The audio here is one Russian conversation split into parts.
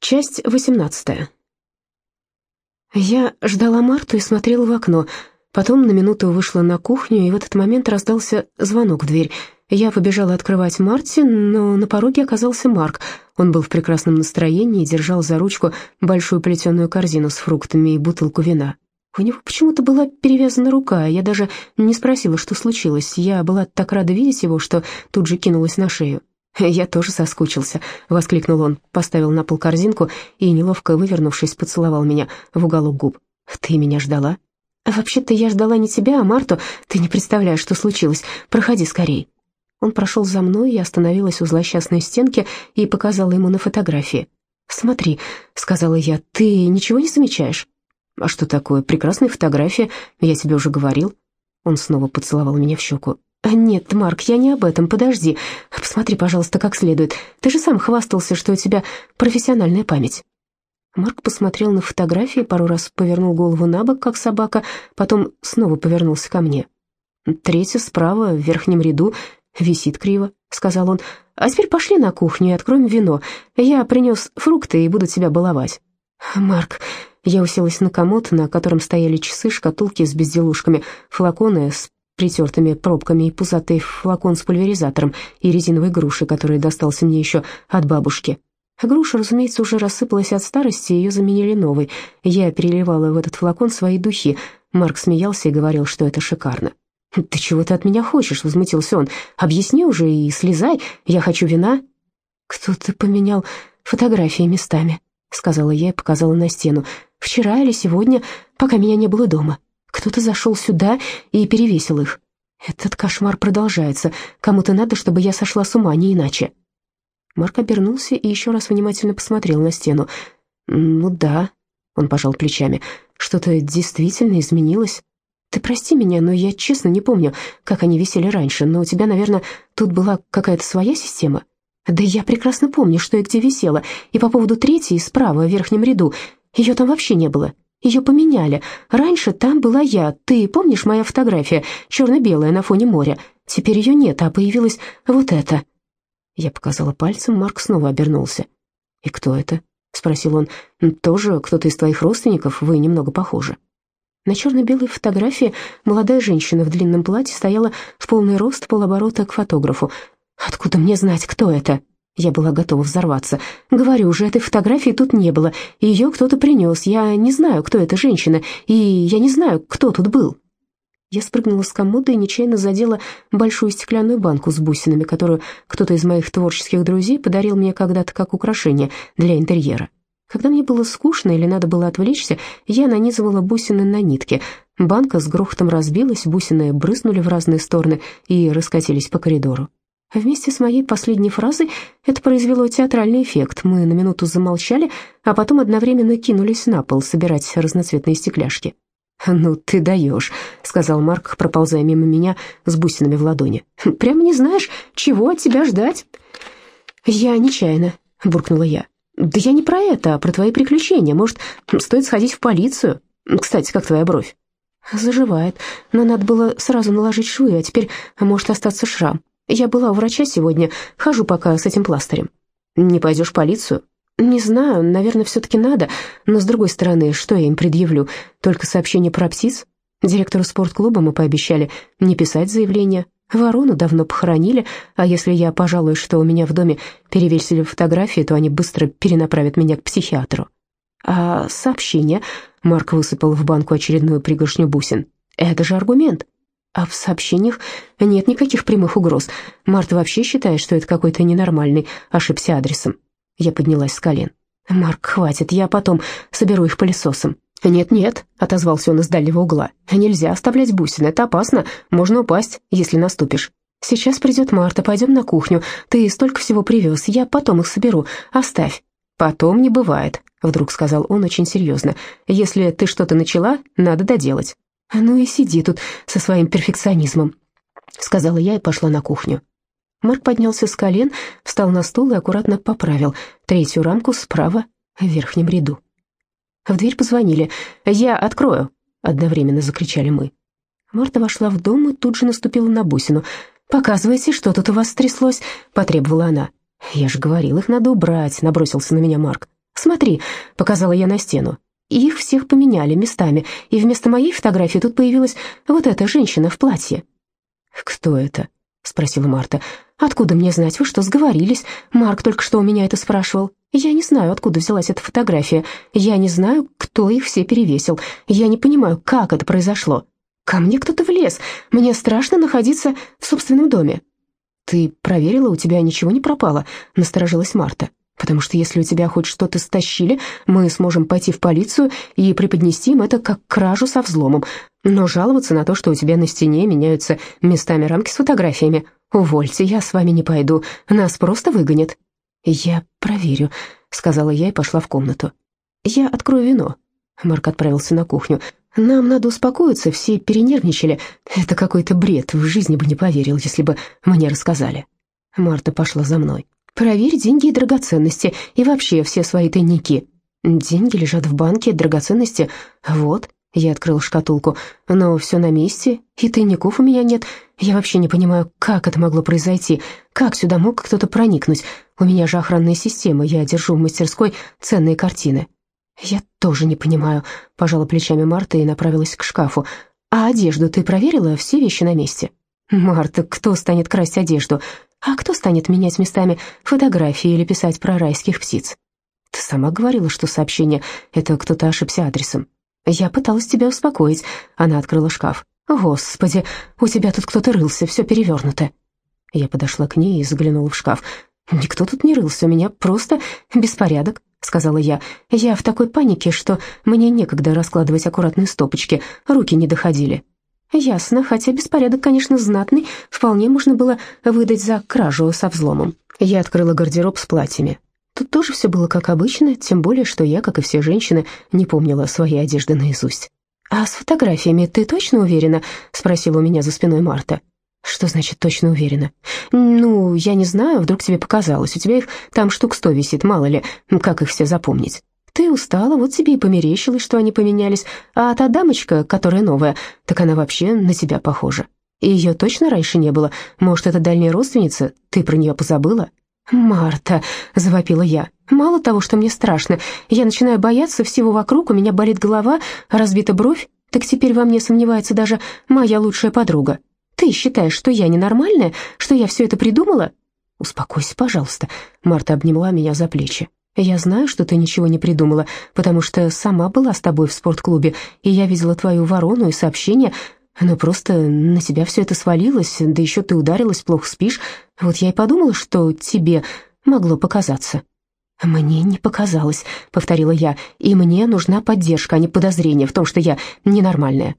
Часть восемнадцатая. Я ждала Марту и смотрела в окно. Потом на минуту вышла на кухню, и в этот момент раздался звонок в дверь. Я побежала открывать Марте, но на пороге оказался Марк. Он был в прекрасном настроении и держал за ручку большую плетеную корзину с фруктами и бутылку вина. У него почему-то была перевязана рука, я даже не спросила, что случилось. Я была так рада видеть его, что тут же кинулась на шею. «Я тоже соскучился», — воскликнул он, поставил на пол корзинку и, неловко вывернувшись, поцеловал меня в уголок губ. «Ты меня ждала?» «Вообще-то я ждала не тебя, а Марту. Ты не представляешь, что случилось. Проходи скорей». Он прошел за мной, я остановилась у злосчастной стенки и показала ему на фотографии. «Смотри», — сказала я, — «ты ничего не замечаешь?» «А что такое? Прекрасная фотография, я тебе уже говорил». Он снова поцеловал меня в щеку. «Нет, Марк, я не об этом, подожди. Посмотри, пожалуйста, как следует. Ты же сам хвастался, что у тебя профессиональная память». Марк посмотрел на фотографии, пару раз повернул голову на бок, как собака, потом снова повернулся ко мне. «Третья справа, в верхнем ряду, висит криво», — сказал он. «А теперь пошли на кухню и откроем вино. Я принес фрукты и буду тебя баловать». «Марк...» Я уселась на комод, на котором стояли часы, шкатулки с безделушками, флаконы с притертыми пробками и пузатый флакон с пульверизатором и резиновой груши, который достался мне еще от бабушки. Груша, разумеется, уже рассыпалась от старости, ее заменили новой. Я переливала в этот флакон свои духи. Марк смеялся и говорил, что это шикарно. «Ты чего ты от меня хочешь?» — возмутился он. «Объясни уже и слезай, я хочу вина». «Кто-то поменял фотографии местами», — сказала я и показала на стену. «Вчера или сегодня, пока меня не было дома». Кто-то зашел сюда и перевесил их. Этот кошмар продолжается. Кому-то надо, чтобы я сошла с ума, не иначе. Марк обернулся и еще раз внимательно посмотрел на стену. «Ну да», — он пожал плечами, — «что-то действительно изменилось. Ты прости меня, но я честно не помню, как они висели раньше, но у тебя, наверное, тут была какая-то своя система?» «Да я прекрасно помню, что и где висела, и по поводу третьей справа, в верхнем ряду. Ее там вообще не было. Ее поменяли. Раньше там была я. Ты помнишь моя фотография, черно-белая на фоне моря? Теперь ее нет, а появилась вот эта». Я показала пальцем, Марк снова обернулся. «И кто это?» — спросил он. «Тоже кто-то из твоих родственников? Вы немного похожи». На черно-белой фотографии молодая женщина в длинном платье стояла в полный рост полоборота к фотографу. «Откуда мне знать, кто это?» Я была готова взорваться. Говорю же, этой фотографии тут не было. Ее кто-то принес. Я не знаю, кто эта женщина, и я не знаю, кто тут был. Я спрыгнула с комода и нечаянно задела большую стеклянную банку с бусинами, которую кто-то из моих творческих друзей подарил мне когда-то как украшение для интерьера. Когда мне было скучно или надо было отвлечься, я нанизывала бусины на нитки. Банка с грохотом разбилась, бусины брызнули в разные стороны и раскатились по коридору. Вместе с моей последней фразой это произвело театральный эффект. Мы на минуту замолчали, а потом одновременно кинулись на пол собирать разноцветные стекляшки. «Ну ты даешь», — сказал Марк, проползая мимо меня с бусинами в ладони. «Прямо не знаешь, чего от тебя ждать?» «Я нечаянно», — буркнула я. «Да я не про это, а про твои приключения. Может, стоит сходить в полицию? Кстати, как твоя бровь?» «Заживает, но надо было сразу наложить швы, а теперь может остаться шрам. Я была у врача сегодня, хожу пока с этим пластырем. Не пойдешь в полицию? Не знаю, наверное, все-таки надо, но с другой стороны, что я им предъявлю? Только сообщение про птиц? Директору спортклуба мы пообещали не писать заявление. Ворону давно похоронили, а если я пожалуюсь, что у меня в доме перевесили фотографии, то они быстро перенаправят меня к психиатру. А сообщение, Марк высыпал в банку очередную пригоршню бусин, это же аргумент. А в сообщениях нет никаких прямых угроз. Марта вообще считает, что это какой-то ненормальный, ошибся адресом. Я поднялась с колен. «Марк, хватит, я потом соберу их пылесосом». «Нет-нет», — отозвался он из дальнего угла. «Нельзя оставлять бусины, это опасно, можно упасть, если наступишь». «Сейчас придет Марта, пойдем на кухню. Ты столько всего привез, я потом их соберу. Оставь». «Потом не бывает», — вдруг сказал он очень серьезно. «Если ты что-то начала, надо доделать. «Ну и сиди тут со своим перфекционизмом», — сказала я и пошла на кухню. Марк поднялся с колен, встал на стул и аккуратно поправил третью рамку справа в верхнем ряду. В дверь позвонили. «Я открою!» — одновременно закричали мы. Марта вошла в дом и тут же наступила на бусину. «Показывайте, что тут у вас стряслось», — потребовала она. «Я же говорил, их надо убрать», — набросился на меня Марк. «Смотри», — показала я на стену. Их всех поменяли местами, и вместо моей фотографии тут появилась вот эта женщина в платье. «Кто это?» — спросила Марта. «Откуда мне знать? Вы что, сговорились? Марк только что у меня это спрашивал. Я не знаю, откуда взялась эта фотография. Я не знаю, кто их все перевесил. Я не понимаю, как это произошло. Ко мне кто-то влез. Мне страшно находиться в собственном доме». «Ты проверила, у тебя ничего не пропало?» — насторожилась Марта. «Потому что если у тебя хоть что-то стащили, мы сможем пойти в полицию и преподнести им это как кражу со взломом. Но жаловаться на то, что у тебя на стене меняются местами рамки с фотографиями, увольте, я с вами не пойду, нас просто выгонят». «Я проверю», — сказала я и пошла в комнату. «Я открою вино». Марк отправился на кухню. «Нам надо успокоиться, все перенервничали. Это какой-то бред, в жизни бы не поверил, если бы мне рассказали». Марта пошла за мной. «Проверь деньги и драгоценности, и вообще все свои тайники». «Деньги лежат в банке, драгоценности...» «Вот». Я открыл шкатулку, но все на месте, и тайников у меня нет. Я вообще не понимаю, как это могло произойти, как сюда мог кто-то проникнуть. У меня же охранная система, я держу в мастерской ценные картины. Я тоже не понимаю, пожала плечами Марта и направилась к шкафу. А одежду ты проверила, все вещи на месте? Марта, кто станет красть одежду? А кто станет менять местами фотографии или писать про райских птиц? Ты сама говорила, что сообщение — это кто-то ошибся адресом. «Я пыталась тебя успокоить». Она открыла шкаф. «Господи, у тебя тут кто-то рылся, все перевернуто». Я подошла к ней и заглянула в шкаф. «Никто тут не рылся, у меня просто беспорядок», — сказала я. «Я в такой панике, что мне некогда раскладывать аккуратные стопочки, руки не доходили». «Ясно, хотя беспорядок, конечно, знатный, вполне можно было выдать за кражу со взломом». Я открыла гардероб с платьями. Тут тоже все было как обычно, тем более, что я, как и все женщины, не помнила своей одежды наизусть. «А с фотографиями ты точно уверена?» — спросила у меня за спиной Марта. «Что значит точно уверена?» «Ну, я не знаю, вдруг тебе показалось. У тебя их там штук сто висит, мало ли, как их все запомнить. Ты устала, вот тебе и померещилось, что они поменялись. А та дамочка, которая новая, так она вообще на тебя похожа. И ее точно раньше не было. Может, это дальняя родственница? Ты про нее позабыла?» «Марта», — завопила я, — «мало того, что мне страшно, я начинаю бояться всего вокруг, у меня болит голова, разбита бровь, так теперь во мне сомневается даже моя лучшая подруга. Ты считаешь, что я ненормальная, что я все это придумала?» «Успокойся, пожалуйста», — Марта обняла меня за плечи. «Я знаю, что ты ничего не придумала, потому что сама была с тобой в спортклубе, и я видела твою ворону и сообщение, но просто на тебя все это свалилось, да еще ты ударилась, плохо спишь. Вот я и подумала, что тебе могло показаться». «Мне не показалось», — повторила я, «и мне нужна поддержка, а не подозрение в том, что я ненормальная».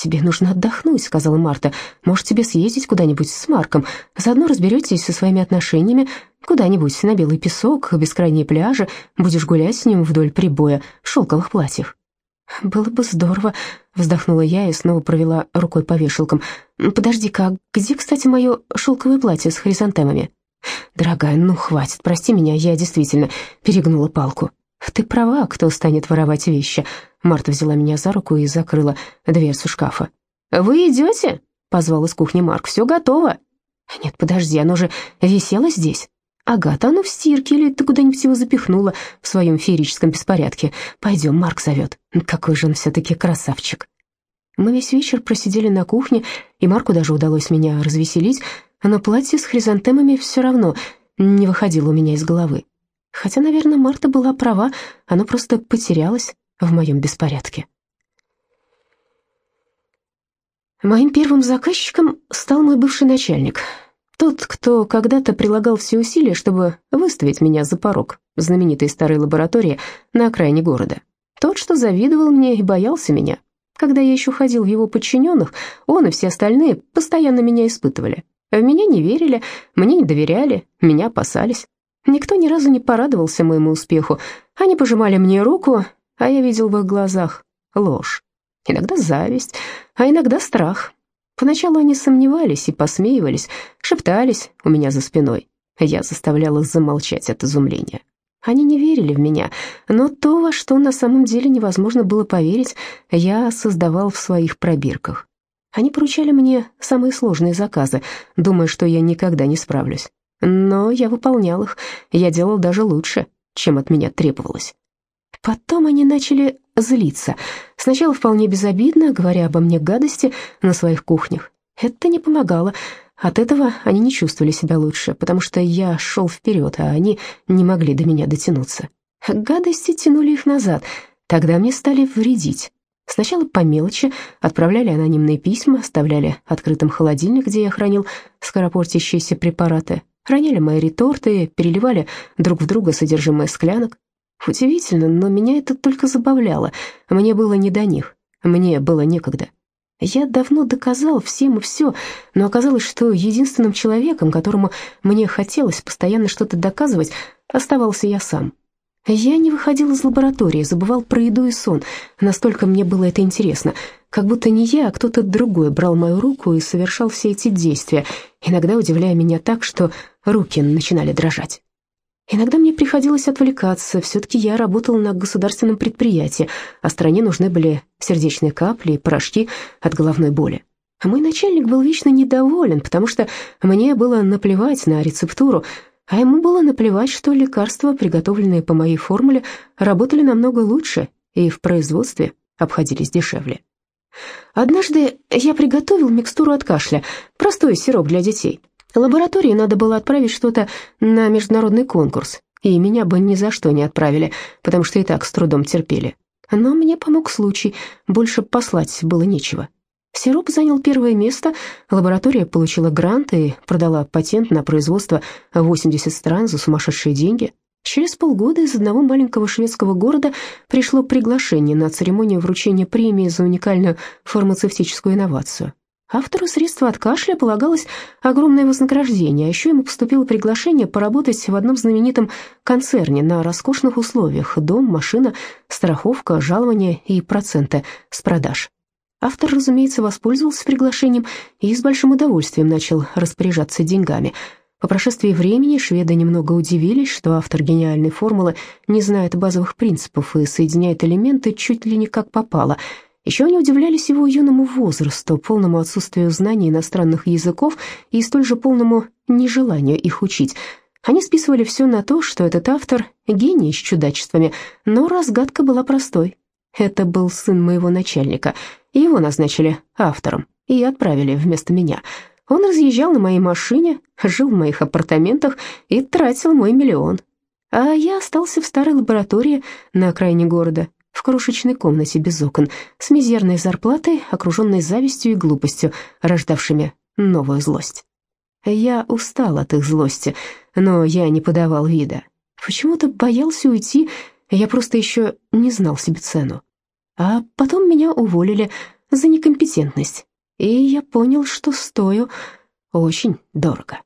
«Тебе нужно отдохнуть», — сказала Марта. «Может, тебе съездить куда-нибудь с Марком? Заодно разберетесь со своими отношениями, куда-нибудь на белый песок, бескрайние пляжи, будешь гулять с ним вдоль прибоя шелковых платьях». «Было бы здорово», — вздохнула я и снова провела рукой по вешалкам. «Подожди-ка, а где, кстати, мое шелковое платье с хризантемами?» «Дорогая, ну хватит, прости меня, я действительно перегнула палку». «Ты права, кто станет воровать вещи?» Марта взяла меня за руку и закрыла дверцу шкафа. «Вы идете?» — позвал из кухни Марк. «Все готово». «Нет, подожди, оно же висело здесь». «Агата, оно в стирке, или ты куда-нибудь его запихнула в своем феерическом беспорядке? Пойдем, Марк зовет. Какой же он все-таки красавчик». Мы весь вечер просидели на кухне, и Марку даже удалось меня развеселить, но платье с хризантемами все равно не выходило у меня из головы. Хотя, наверное, Марта была права, оно просто потерялось в моем беспорядке. Моим первым заказчиком стал мой бывший начальник — тот, кто когда-то прилагал все усилия, чтобы выставить меня за порог знаменитой старой лаборатории на окраине города. Тот, что завидовал мне и боялся меня. Когда я еще ходил в его подчиненных, он и все остальные постоянно меня испытывали. В меня не верили, мне не доверяли, меня опасались. Никто ни разу не порадовался моему успеху. Они пожимали мне руку, а я видел в их глазах ложь. Иногда зависть, а иногда страх. Поначалу они сомневались и посмеивались, шептались у меня за спиной. Я заставляла замолчать от изумления. Они не верили в меня, но то, во что на самом деле невозможно было поверить, я создавал в своих пробирках. Они поручали мне самые сложные заказы, думая, что я никогда не справлюсь. Но я выполнял их, я делал даже лучше, чем от меня требовалось. Потом они начали злиться. Сначала вполне безобидно, говоря обо мне гадости на своих кухнях. Это не помогало. От этого они не чувствовали себя лучше, потому что я шел вперед, а они не могли до меня дотянуться. Гадости тянули их назад. Тогда мне стали вредить. Сначала по мелочи отправляли анонимные письма, оставляли открытым холодильник, где я хранил скоропортящиеся препараты, роняли мои реторты, переливали друг в друга содержимое склянок. Удивительно, но меня это только забавляло. Мне было не до них, мне было некогда. Я давно доказал всем и все, но оказалось, что единственным человеком, которому мне хотелось постоянно что-то доказывать, оставался я сам. Я не выходил из лаборатории, забывал про еду и сон, настолько мне было это интересно, как будто не я, а кто-то другой брал мою руку и совершал все эти действия, иногда удивляя меня так, что руки начинали дрожать. Иногда мне приходилось отвлекаться, все-таки я работал на государственном предприятии, а стране нужны были сердечные капли и порошки от головной боли. А мой начальник был вечно недоволен, потому что мне было наплевать на рецептуру, а ему было наплевать, что лекарства, приготовленные по моей формуле, работали намного лучше и в производстве обходились дешевле. Однажды я приготовил микстуру от кашля, простой сироп для детей. Лаборатории надо было отправить что-то на международный конкурс, и меня бы ни за что не отправили, потому что и так с трудом терпели. Но мне помог случай, больше послать было нечего. Сироп занял первое место, лаборатория получила грант и продала патент на производство 80 стран за сумасшедшие деньги. Через полгода из одного маленького шведского города пришло приглашение на церемонию вручения премии за уникальную фармацевтическую инновацию. Автору средства от кашля полагалось огромное вознаграждение, а еще ему поступило приглашение поработать в одном знаменитом концерне на роскошных условиях – дом, машина, страховка, жалование и проценты с продаж. Автор, разумеется, воспользовался приглашением и с большим удовольствием начал распоряжаться деньгами. По прошествии времени шведы немного удивились, что автор гениальной формулы не знает базовых принципов и соединяет элементы чуть ли не как попало – еще они удивлялись его юному возрасту, полному отсутствию знаний иностранных языков и столь же полному нежеланию их учить. Они списывали все на то, что этот автор — гений с чудачествами, но разгадка была простой. Это был сын моего начальника, его назначили автором и отправили вместо меня. Он разъезжал на моей машине, жил в моих апартаментах и тратил мой миллион. А я остался в старой лаборатории на окраине города, в крошечной комнате без окон, с мизерной зарплатой, окруженной завистью и глупостью, рождавшими новую злость. Я устал от их злости, но я не подавал вида. Почему-то боялся уйти, я просто еще не знал себе цену. А потом меня уволили за некомпетентность, и я понял, что стою очень дорого.